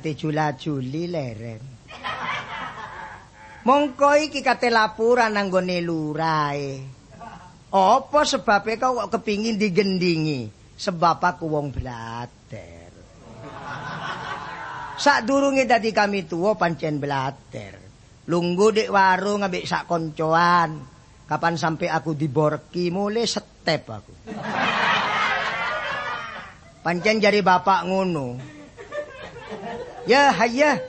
Kate jula-juli leren. Mongko iki kate laporan nang gone lurae. Apa sebabe kok kepingin digendingi? Sebab aku wong blater. Sak durunge dadi kami tuwa pancen blater. Lunggu dik warung ambek sak koncoan. Kapan sampai aku diborki mulai step aku. Pancen jari bapak ngono. Ya, hayya.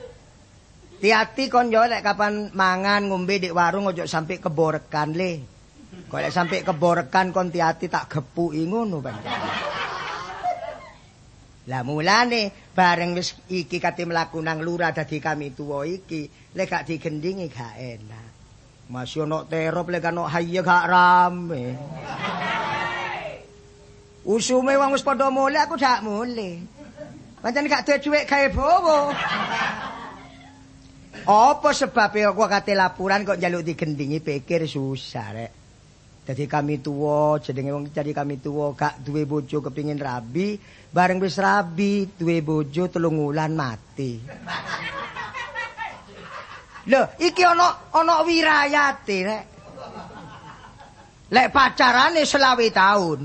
Hati-hati kon yo lek kapan mangan ngombe di warung ojo sampai keborekan le. Kok lek sampai keborekan kon hati-hati tak gepuki ngono pancen. Lah mulane bareng wis iki kate mlaku nang lurah dadi kami tuwa iki, lek gak digendingi gak enak. Masih ono terop lek ono hayya gak rame. Usume wong wis padha mulih aku dak mulih. Pancen gak duwe dhuwit gawe bowo. Apa sebabnya aku kate laporan kok njaluk digendingi pikir susah rek. Jadi kami tua, jenenge wong jadi kami tua gak duwe bojo kepingin rabi, bareng wis rabi duwe bojo telung wulan mati. Lho, iki ana ana wirayate rek. Lek pacarane selawe tahun.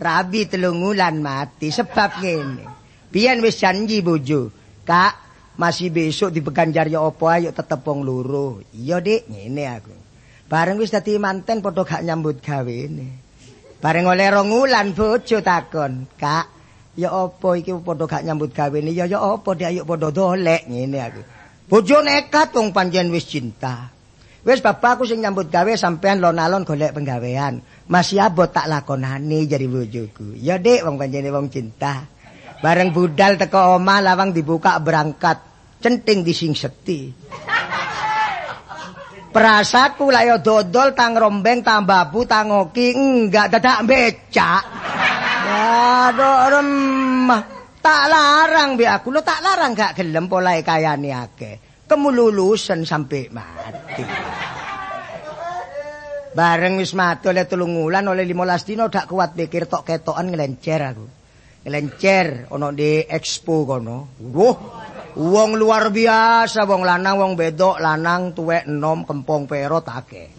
Rabi telung wulan mati sebab ngene. Biyen wis janji bojo, Kak, masih besok dibeganjar ya apa ayo tetep wong loro. Iya, Dik, ngene aku. Bareng wis dadi manten padha gak nyambut gawene. Bareng oleh rong wulan bojo takon, "Kak, ya apa iki padha gak nyambut gawene? Ya ya apa, Dik, ayo padha dolek." Ngene aku. Bojo nekat wong panjen wis cinta. Wis bapakku sing nyambut gawe sampean lon-alon golek penggawean. Masih abot tak lakonane jadi bojoku. Ya Dik, wong panjene wong cinta. Bareng budal teko omah lawang dibuka berangkat. Centing di sing seti. Perasaku lah ya dodol tang rombeng tang babu tang oki enggak dadak becak. Ya remah. Tak larang bi aku lo tak larang gak gelem polahe kayane akeh. Kemululusen sampai mati. Bareng wis mati oleh tulung wulan oleh 15 dino dak kuat pikir tok ketokan ngelencer aku. Ngelencer ono di expo kono. Wah, wong luar biasa wong lanang wong bedok lanang tuwek enom kempong pero take.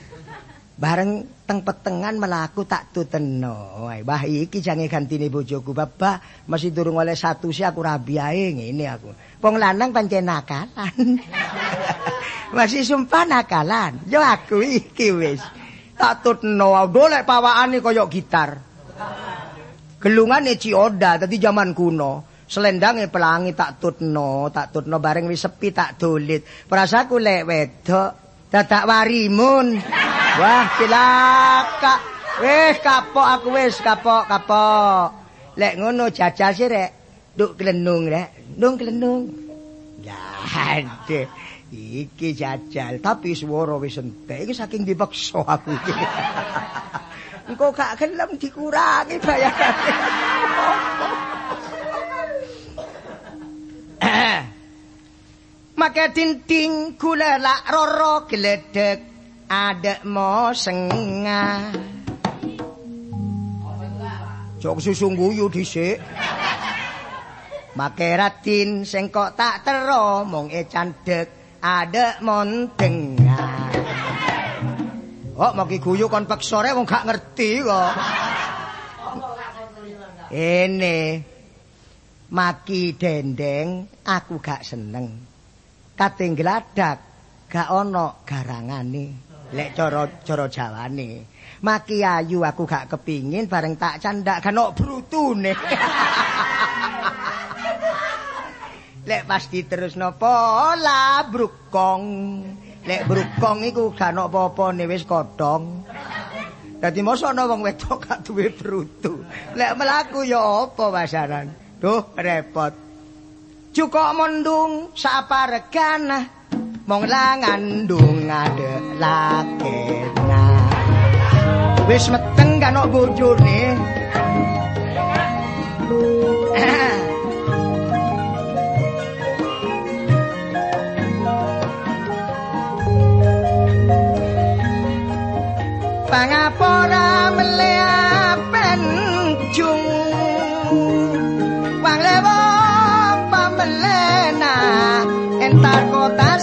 Bareng teng petengan melaku tak tuteno. Wah iki jange gantine bojoku bapak masih durung oleh satu sih aku rabi ae ngene aku. Wong lanang pancen nakalan. masih sumpah nakalan. Yo aku iki wis. tak tutno dolek pawakane kaya gitar gelungane cioda dadi jaman kuno selendange pelangi tak tutno tak tutno bareng wis sepi tak dolit perasaku lek wedok dadak warimun wah cilaka wis kapok aku wis kapok kapok. Lek ngono jajal sih rek. Nduk klenung rek. Ndung klenung ya iki jajal. Tapi swara wis entek. Iki saking dipaksa aku iki. Engko gak gelem dikurangi bayarane Maka tinting kula lak roro geledek adek mo sengah Jok susu guyu dhisik Make ratin sing kok tak tero mung e candek ada montengan. Oh, mau guyu kon peksore wong gak ngerti kok. Ini maki dendeng aku gak seneng. Kating gladak gak ono garangane. Lek cara-cara Jawane. Maki ayu aku gak kepingin bareng tak candak kan ono brutune. Lek pasti terus napa la brukong. Lek brukong iku gak apa-apane wis kodhong. Dadi mosok ana wong wedok gak duwe brutu. Lek mlaku ya apa wasaran? Duh repot. Cukok mendung saparegana mong langandung ngadek lakena wis meteng kanok bojone.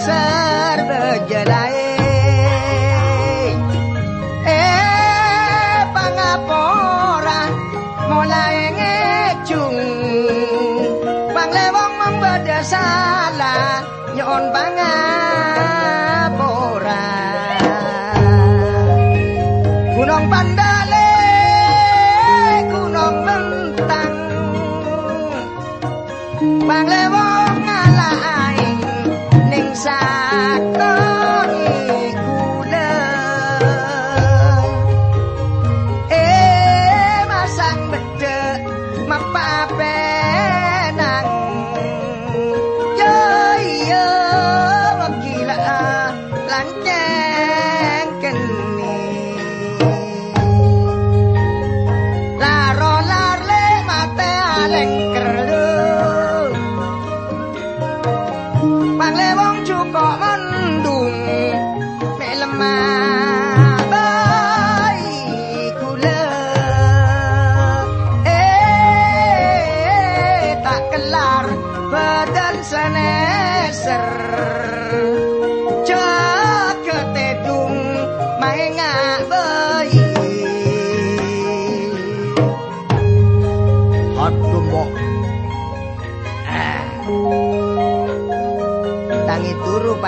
besar de jala eh pangapora mulai ngecung. Pang lewong membeda salah nyon pangan.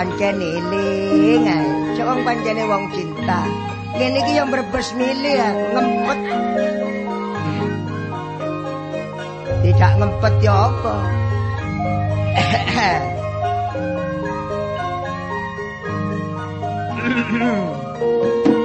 pancen eling ae. Cek wong pancene wong cinta. Ngene iki yo mrebes milih ya, ngempet. Tidak ngempet ya apa? Mm-hmm.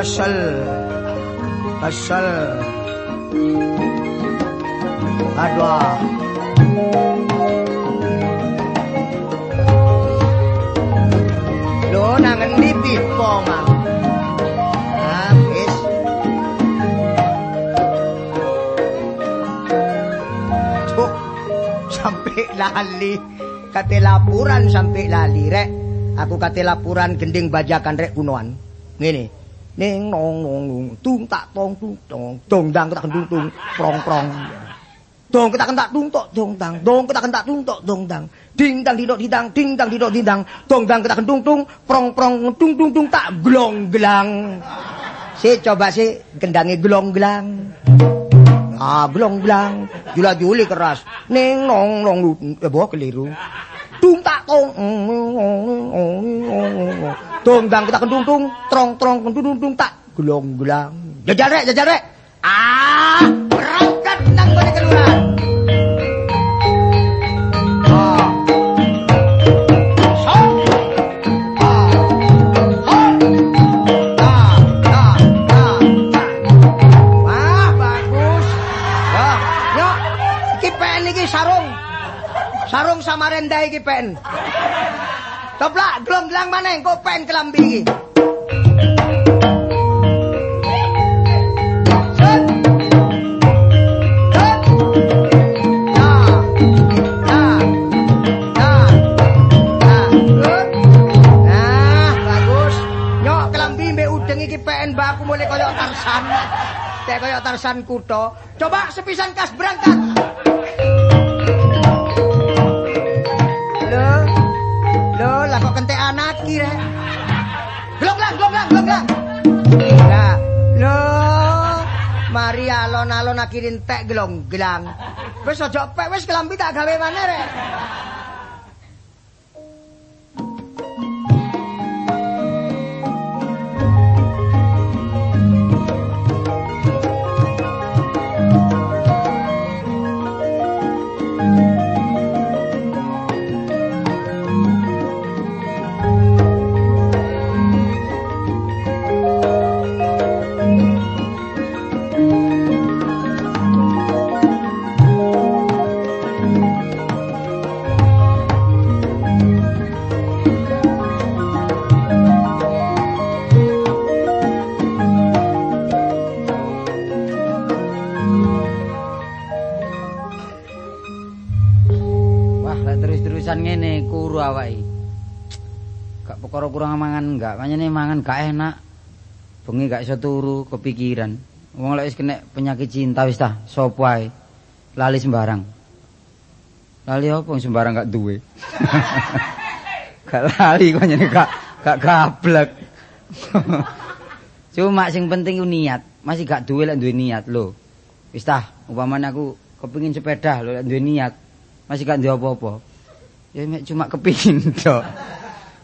kesel kesel aduh Lho nang endi pipo, Mang? Habis. Cuk, sampai lali. Kate laporan sampai lali, rek. Aku kate laporan gending bajakan rek kunoan. Ngene. Ning nong nong nong tung tak tong tung tong dong dang tak tung tung prong prong. Dong kita kentak tung tok dong dang. Dong kita kentak tung tok dong dang. Ding dang didok didang, ding dang didok didang. Dong dang kita kentung tung prong prong tung tung tung tak glong gelang. Si coba si gendangi glong gelang. Ah glong gelang. Jula juli keras. Ning nong nong eh bawa keliru. Tung tak tong. Dong dang kita kentung tung trong trong kentung tung tak glong gelang. Jajal rek, jajal rek. Ah, berangkat nang gone kelurahan. Sarung Samarinda iki pen. Toplak, glong-glang maneh engko pen kelambi iki. Mulai kaya Tarsan. Kayak kaya Tarsan kuto. Coba sepisan kas berangkat. Alon-alon akhirin tek glonglang. Wis aja pek, wis kelambi tak gawe maneh rek. Pancene mangan gak enak. Bengi gak iso turu, kepikiran. Wong lek kena penyakit cinta wis tah, sopo ae. Lali sembarang. Lali wong sembarang gak duwe. gak lali kok nyene gak gak gablek. Cuma sing penting niat. Masih gak duwe lek duwe niat lho. Wis tah, umpamane aku kepengin sepeda lho lek duwe niat. Masih gak duwe apa-apa. Ya cuma kepingin tok.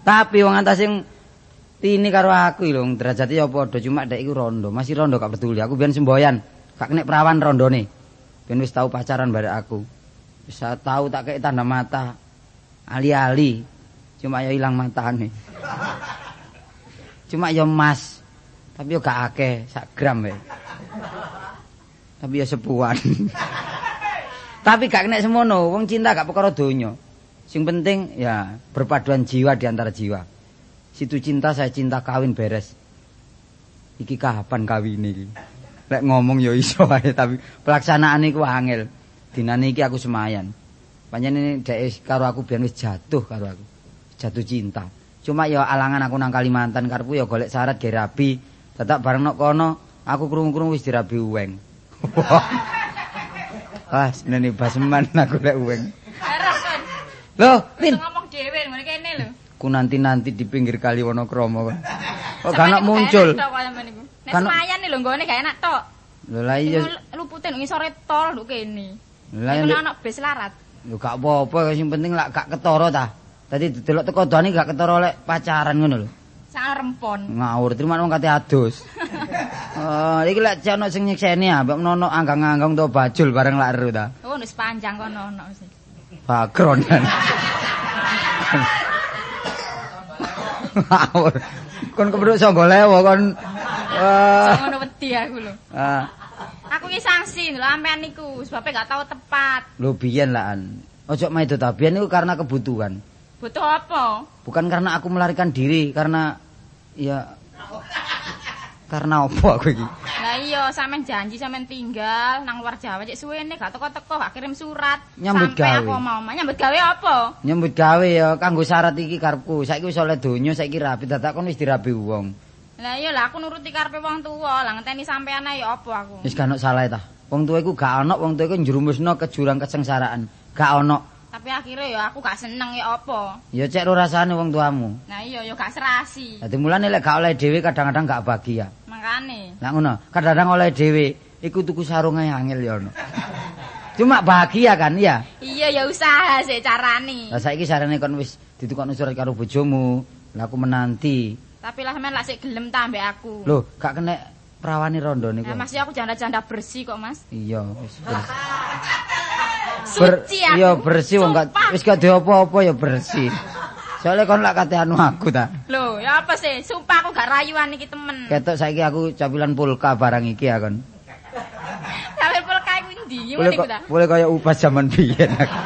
Tapi wong antas sing tini karo aku lho, derajate ya padha, cuma dek iku rondo, masih rondo gak peduli. Aku biyen semboyan, gak kena perawan rondone. Ben wis tau pacaran barek aku. Bisa tahu tak kei tanda mata. Ali-ali. Cuma ya ilang matane. Cuma ya emas. Tapi yo gak akeh, sak gram wae. Tapi ya sepuan. Tapi gak kena semono, wong cinta gak perkara donya. Sing penting ya berpaduan jiwa di antara jiwa. Situ cinta saya cinta kawin beres. Iki kapan kawin iki? Lek ngomong ya iso ae tapi pelaksanaan iku angel. Dinane iki aku semayan. Panjenengan dhek karo aku biyen wis jatuh karo aku. Jatuh cinta. Cuma ya alangan aku nang Kalimantan karepku ya golek syarat ge rabi. Tetap bareng nok kono aku krungu-krungu wis dirabi uweng. Wah, senene baseman aku lek uweng. Loh, Pin, ngomong dhewe ngene. Ku nanti-nanti di pinggir kali Wonokromo kok. Kok gak nak muncul? Nek nih lho nggone gak enak tok. Lho lah iya. Luputin ngisore tol lho kene. Lah ana bis larat. Lho gak apa-apa sing penting lak gak ketara ta. Tadi delok teko dane gak ketara lek pacaran ngono lho. Sangat rempon. Ngawur terima wong kate adus. Oh, iki lek ono sing nyekseni ah, mbok nono anggang-anggang to bajul bareng lak ero ta. Oh, wis panjang kono ono sih. Background. Ngawur. kon kepruk sangga lewo kon. Wah. Ngono wedi aku lho. Ah, Aku ki sanksi lho ampean niku sebabnya gak tahu tepat. lho biyen lan. Ojo maido ta biyen niku karena kebutuhan. Butuh apa? Bukan karena aku melarikan diri, karena ya karena apa aku iki? Lah iya, sampean janji sampean tinggal nang luar Jawa cek suwene gak teko-teko gak kirim surat. Nyambut Sampai gawe. aku mau nyambut gawe apa? Nyambut gawe ya kanggo syarat iki karepku. Saiki wis oleh donya, saiki rapi dadak kon wis dirabi wong. Lah iya lah aku nuruti karepe wong tuwa, lah ngenteni sampean ae apa aku. Wis gak ono salah ta. Wong tuwa iku gak ono, wong tuwa iku njerumusno ke jurang kesengsaraan. Gak ono. Tapi akhirnya ya aku gak seneng ya apa. Ya cek ro rasane wong tuamu. Nah iya ya gak serasi. Dadi mulane lek gak oleh dhewe kadang-kadang gak bahagia. Makane. Lah ngono, kadang-kadang oleh dhewe iku tuku sarung ae angel ya ono. Cuma bahagia kan ya. Iya ya usaha sih carane. Lah saiki sarane kon wis ditukokno surat karo bojomu. Lah aku menanti. Tapi lah sampean lak sik gelem ta ambek aku. Loh, gak kena perawani rondo niku. Nah, masih aku janda-janda bersih kok, Mas. Iya, wis bersih. Ber-. Iya bersih wong gak wis gak diopo-opo ya bersih. Soalnya kon lak kate anu aku ta. Loh, ya apa sih? Sumpah aku gak rayuan iki temen. Ketok saiki aku capilan pulka barang iki ya kon. Sampe pulka iku ndi? Boleh Ngene iku kok ta. boleh kaya upas zaman biyen aku.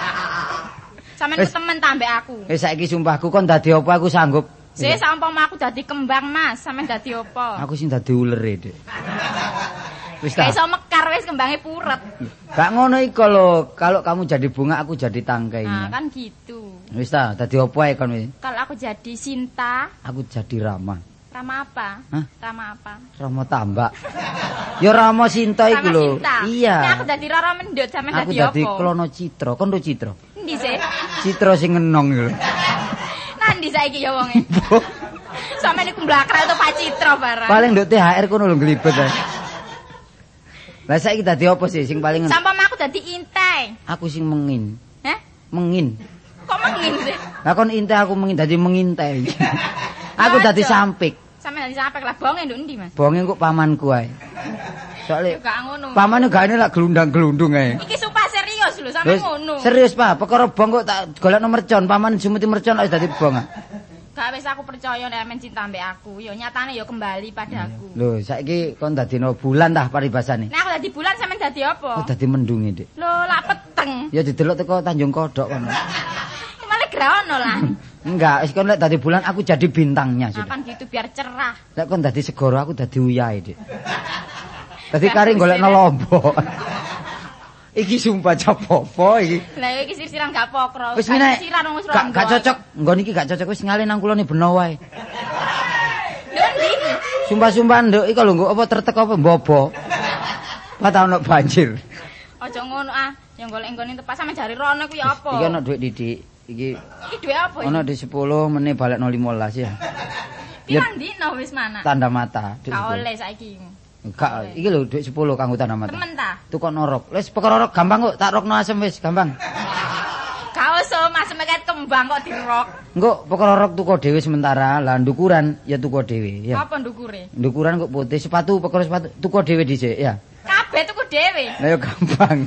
Sampeyan Wis. ku temen ta ambek aku. Wis saiki sumpahku kon dadi apa aku sanggup. Sih sampama aku dadi kembang, Mas. Sampeyan dadi apa? Aku sing dadi ulere, Dik. Wis ta. Iso mekar wis kembange puret. Gak ngono iku lho, kalau kamu jadi bunga aku jadi Nah, tangkainya. kan gitu. Wis ta, dadi apa ae kon wis. Kalau aku jadi Sinta, Aku jadi Rama. Rama apa? Hah? Rama apa? Rama tambak. Ya Rama Sinta iku lho. Sinta. Nah, Iya. aku dadi Rara Mendut, Aku dadi dadi apa? Klono Citra. Kon Citra. Endi sih? Citra sing ngenong iku lho. Nandi saiki ya wonge. Sampeyan iku mblakra to Pak Citra barang. Paling nduk THR kono lho glibet ae. Lah saiki dadi apa sih sing paling Sampama aku dadi intai. Aku sing mengin. Hah? Mengin. Kok mengin sih? Lah kon intai aku mengin dadi mengintai. aku dadi sampik. Sampeyan dadi sampe lah bonge nduk endi, Mas? Bonge kok pamanku ae. Soale gak ngono. pamane gak lak gelundang-gelundung ae. Iki sumpah serius lho, sampe ngono. Serius, Pak. Perkara bong kok tak golekno mercon, paman jumeti mercon wis dadi bong. Ah. Gak wis aku percaya nek men cinta ambek aku. Ya nyatane ya kembali padaku. Lho, saiki kon dadino bulan tah paribasane. Nek aku dadi bulan sampeyan dadi apa? Kok dadi mendunge, Dik. Lho, lak peteng. Ya didelok teko Tanjung Kodok kono. Malah gra ono lah. Enggak, wis kon lek dadi bulan aku jadi bintangnya sudah. kan gitu biar cerah. Lek kon dadi segoro aku dadi uyahe, Dik. Dadi kari golekno lombok. Iki sumpah capopo iki. Lah iki sirsiran gak pokro. Wis sirsiran wong wis Gak ronggo. gak cocok. Nggon iki gak cocok wis ngale nang kulone beno wae. Sumpah-sumpah nduk iki lho nggo apa tertek apa mbobo. Tau ono banjir. Aja ngono ah. Yang golek nggone tepas sampe jari rono ku ya apa? Iki ono dhuwit didik. Iki Iki duwe apa iki? ono di 10 meneh balekno 15 ya. Pirang dino wis mana? Tanda mata. dhuwit Gak 10. oleh saiki. Enggak, iki lho dhuwit 10 kanggo tanda mata. Temen ta? Tukok norok. Wis perkara rok gampang kok, tak rokno asem wis, gampang. Gak usah mas meket kembang kok dirok. Engko perkara rok tuku dhewe sementara, lah ndukuran ya tuku dhewe, ya. Apa ndukure? Ndukuran kok putih, sepatu perkara sepatu tuku dhewe dhisik, ya. Kabeh tuku dhewe. Lah ya gampang.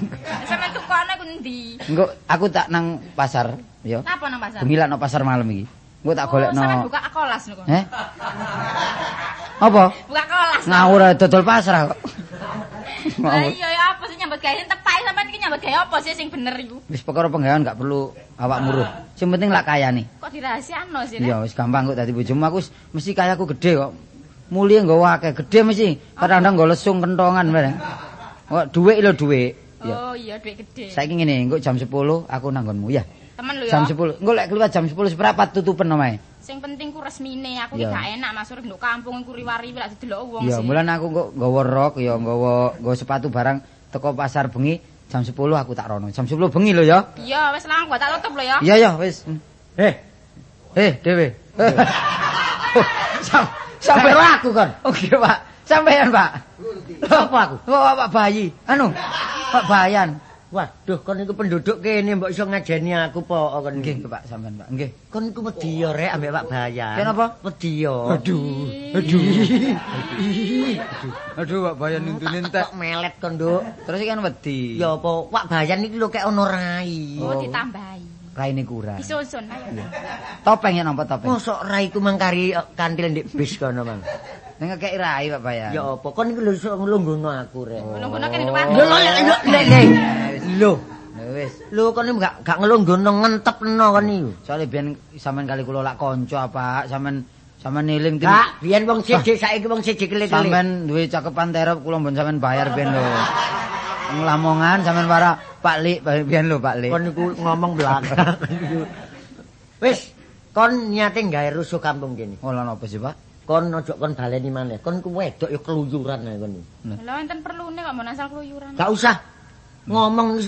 Sampe tukone ku ndi? Engko aku tak nang pasar, ya. Napa nang pasar? Gemilan nang pasar malam iki. Engko tak Oh, golekno. buka kolas kok. Eh? Apa? Buka kolas. Ngawur dodol pasar kok. Lah iya ya apa sih nyambut gawe tepak sampean iki nyambut gawe apa sih sing bener iku? Wis perkara penggawean gak perlu awak muruh. Sing penting lak kayane. Kok dirahasiakno sih? Iya, wis gampang kok dadi bojomu aku mesti kayaku gede kok. Mulia nggawa akeh, gede mesti. Kadang-kadang nggo lesung kentongan bareng. Kok dhuwit lho dhuwit. Ya. Oh iya duit gede. Saiki ngene, engko jam 10 aku nanggonmu ya. Temen lho Jam ya. 10. Engko lek kliwat jam 10 seprapat tutupen omahe. Sing penting ku resmine aku iki gak enak Mas urip nduk kampung iku riwari lak didelok wong Ya, sih. mulan aku kok nggawa rok ya nggawa nggawa sepatu barang teko pasar bengi jam 10 aku tak rono. Jam 10 bengi lho ya. Iya wis lang gua tak tutup lho ya. Iya ya, wis. Eh. Eh, Dewe. Oh, sam sampai aku kan. Oke, Pak. Sampean, Pak. Lho, apa aku? Oh, Pak Bayi. Anu, Pak Bayan. Waduh, kon iku penduduk kene mbok iso ngajeni aku po kon Nggih, Pak, sampean, Pak. Nggih. Kon iku wedi ya rek ambek Pak Bayan. Kenapa? Wedi ya. Aduh, aduh. Aduh, Pak Bayan nuntun entek. Kok melet kon, Nduk. Terus iki kan wedi. Ya apa, Pak Bayan iki lho kek ono rai. Oh, ditambahi. raine kurang. Disusun ayo. Topeng ya nampa topeng. Mosok rai ku mangkari kantil ndek bis kono, Mang. Ngekeki rai, Pak Bayan. Ya apa, kon iki lho nglungguhno aku rek. Nglungguhno kene depan. Lho lho lho lho. Lho, wis. lho kon iki gak gak nglungguhno ngentepno kon iki. Soale biyen sampean kali kula lak kanca apa, sampean sampean niling tin. Kak, biyen wong siji saiki wong siji kelik-kelik. Sampean duwe cakepan terop kula mbon sampean bayar biyen lho. Ning Lamongan sampean para Pak Lik biyen lho Pak Lik. kon niku ngomong belakang. Wis, kon niate gawe rusuh kampung kene. Oh, lan apa sih, Pak? Kon ojo kon baleni maneh. Kon ku wedok ya keluyuran ae kon. Lha enten perlune kok mau asal keluyuran. Gak usah ngomong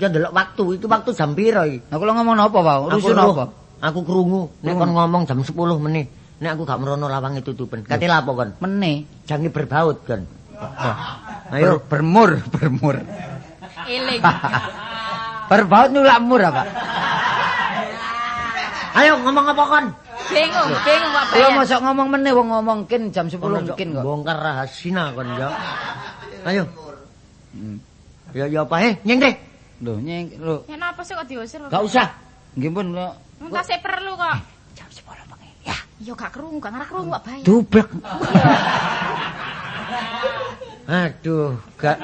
ya ndelok waktu, itu waktu jam piro iki? Nah, kula ngomong apa, Pak? Rusuh apa? Aku krungu nek kon ngomong jam 10 menit. Nek aku gak merono lawang tutupen. Kate lapo kon? Mene. Jange berbaut kon. Ayo, Ber- bermur, bermur. Eling. Berbaut nyulak mur apa? ayo ngomong apa kon? Bingung, bingung Pak Kula Bayan. mosok ngomong meneh wong ngomong kin jam 10 Kon ojo mungkin kok. Bongkar rahasia kon ya. Ayo. Hmm. Ya ya apa eh nyeng deh. Lho, nyeng lho. Ya napa sih kok diusir Pak? Gak usah. Nggih pun. Entah sik perlu kok. Jam 10 bengi. Ya, Yo gak krungu, gak ngarah krungu Pak Bayan. dublek. Aduh, gak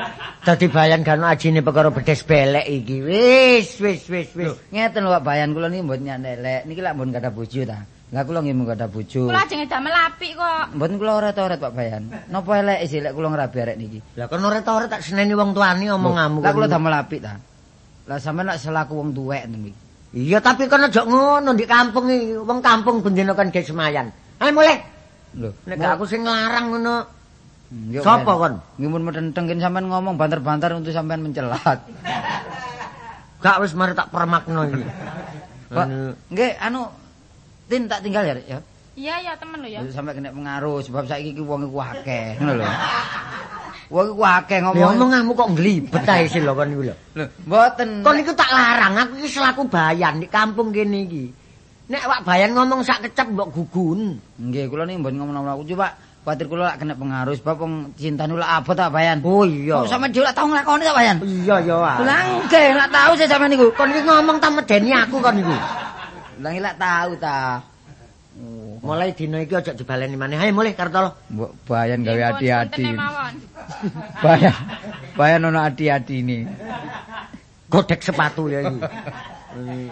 dadi bayan kan ajine perkara bedes belek iki. Wis, wis, wis, wis. Ngeten lho Pak Bayan kula niki mboten nyandelek. Niki lak mboten kada bojo ta. Lah kula nggih mung kada bojo. Kula ajeng damel apik kok. Mboten kula oret-oret Pak Bayan. Napa elek sih lek kula ngrabi arek niki? Lah kon ora ora tak seneni wong tuani omonganmu. Lah kula damel apik ta. Lah sampean lak selaku wong tuwek niki. Iya, tapi kon aja ngono di kampung iki. Wong kampung bendina kan ge semayan. Ayo mulai. Lho, Nek aku sing nglarang ngono. Sapa Bayan. kon? Nggih mun medenteng kin sampean ngomong banter-banter untuk sampean mencelat. Gak wis mari tak permakno iki. Pak, nggih anu Tin tak tinggal ya, Rek, ya. Iya ya temen lho ya. Sampai kena pengaruh sebab saiki iki wong iku akeh, ngono lho. Wong iku akeh ngomong. omonganmu kok nglibet ae sih lho kon iku lho. Lho, mboten. Kon iku tak larang, aku iki selaku bayan di kampung kene iki. Nek wak bayan ngomong sak kecap mbok gugun. Nggih, kula niki mboten ngomong aku coba kuwatir kula lak kena pengaruh sebab wong cintane lak abot tak bayan. Oh iya. Kok sampe dhewe lak tau nglakoni tak bayan? Iya ya. Lah nggih, lak tau sih sampean niku. Kon iki ngomong ta medeni aku kon iku. Lah lak tau ta. Mulai dina iki aja dibaleni maneh. Ayo mulai Kartolo. Mbok bayan gawe mawon. Bayan. Bayan ono adi-adi ini. Godek sepatu ya iki.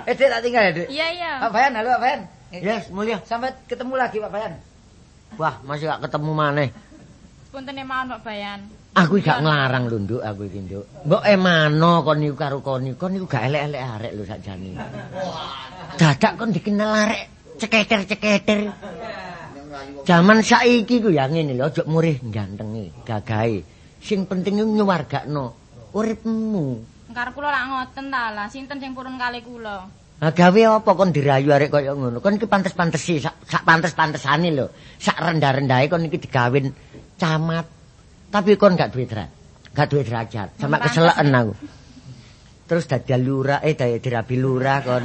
Eh, Dek tak tinggal ya, Dek. Iya iya. Pak Bayan, halo Pak Bayan. Yes, mulia. Sampai ketemu lagi Pak Bayan. Wah, masih gak ketemu maneh. Punten mawon Pak Bayan. Aku gak nglarang lho, Nduk, aku iki, Nduk. Mbok emano kon niku karo kon niku, kon niku gak elek-elek arek lho sakjane. Dadak kon dikenal arek ceketer-ceketer. Zaman saiki ku ya ngene lho, aja murih gantenge, gagahe. Sing penting iku nyuwargakno uripmu. Karep kula lak ngoten ta lah, sinten sing purun kali kula. Lah gawe apa kon dirayu arek kaya ngono? Kon iki pantes-pantesi, sak, sak pantes-pantesane lho. Sak rendah-rendahe kon iki digawin camat. Tapi kon gak duwe derajat. Gak duwe derajat. Sama keseleken aku. Terus dadi lurah, eh dadi dirabi lurah kon.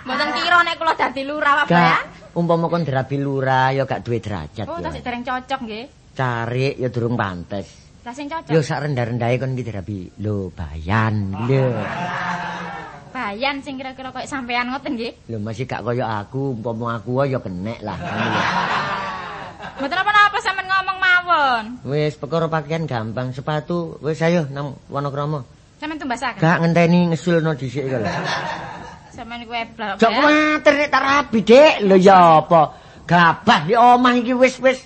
Mboten kira nek kula dadi lurah Gak Bayan. umpama kon dirabi lurah ya gak duwe derajat Oh, ya. tasik dereng cocok nggih. Cari ya durung pantes. Lah sing cocok. Yo sak rendah-rendahe kon iki dirabi lho bayan lho. Bayan sing kira-kira koyo sampean ngoten nggih. Lho masih gak kaya aku, umpama aku ya kenek lah. Mboten apa-apa sampean mawon. Wis perkara pakaian gampang, sepatu wis ayo nang Wonokromo. Sampean tumbasaken. Gak ngenteni ngesulno dhisik iku lho. Sampean iku eblak. Jok kuwatir nek tak rabi, Dik. Lho ya apa? Gabah di omah iki wis wis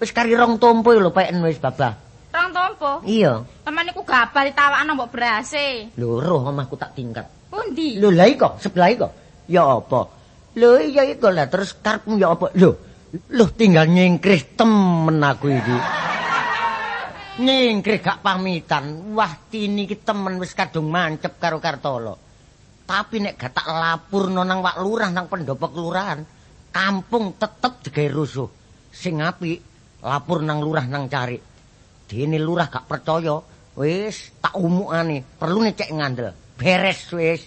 wis kari rong tompo lho peken wis babah. Rong tompo. Iya. Sampean niku gabah ditawakno mbok berase. Lho roh omahku tak tingkat. Pundi? Lho lha iko sebelah iko. Ya apa? Lho iya iko lah terus karepmu ya apa? Lho lho tinggal nyingkrih temen aku iki. Nyingkrih gak pamitan. Wah tini ki temen wis kadung mancep karo Kartolo. Tapi nek gak tak lapurno nang Wak Lurah nang pendopo kelurahan, kampung tetep digawe rusuh. Sing apik lapor nang lurah nang cari. Dene lurah gak percaya, wis tak umukane, perlu cek ngandel. Beres wis.